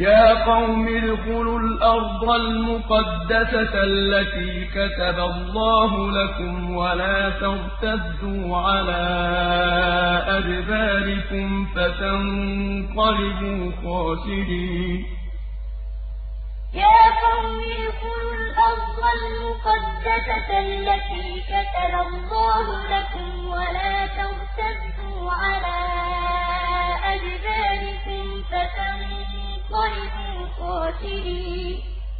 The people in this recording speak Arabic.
يَا قَوْمِ ادْخُلُوا الْأَرْضَ الْمُقَدَّسَةَ الَّتِي كَتَبَ اللَّهُ لَكُمْ وَلَا تَرْتَدُّوا عَلَىٰ أَدْبَارِكُمْ فَتَنقَلِبُوا خَاسِرِينَ. يَا قَوْمِ ادْخُلُوا الْأَرْضَ الْمُقَدَّسَةَ الَّتِي الخاسرين